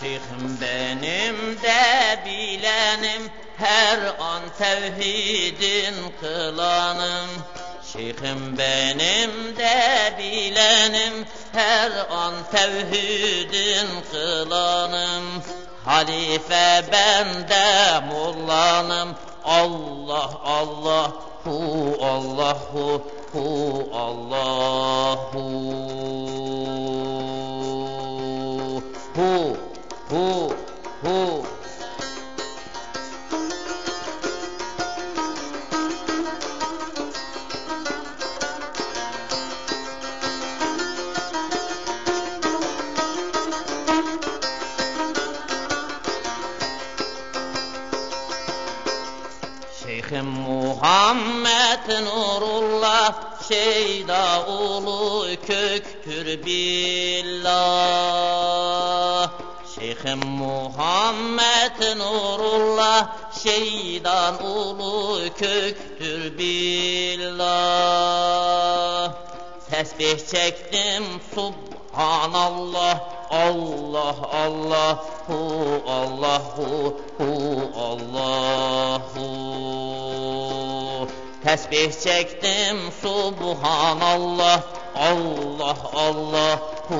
Şeyhim benim de bilenim her an tevhidin kılanım. Şeyhim benim de bilenim her an tevhidin kılanım. Halife ben de mullanım Allah Allah hu Allah hu hu Allah hu hu Şeyhim Muhammed Nurullah Şeyda ulu köktür billah. Şeyhim Muhammed Nurullah Şeydan ulu köktür billah. Tesbih çektim Subhanallah Allah Allah hu Allah hu hu Allah Tesbih çektim Subhanallah. Allah Allah. Hu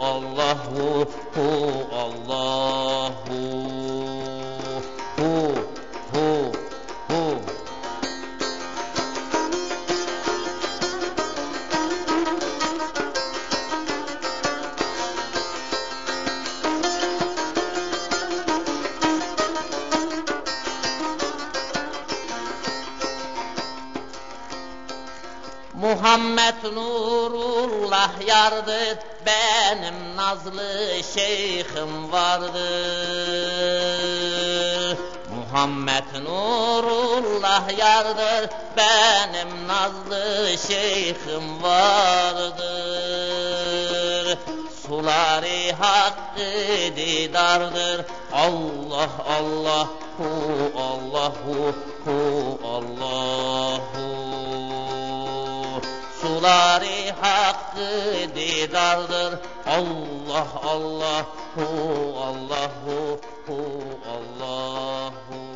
Allah hu hu Allah hu Muhammed Nurullah yardır benim nazlı şeyhim vardır Muhammed Nurullah yardır benim nazlı şeyhim vardır Suları hakkı didardır Allah Allah hu Allah hu hu Allah hu Yolları hakkı didardır Allah Allahu Allahu Allahu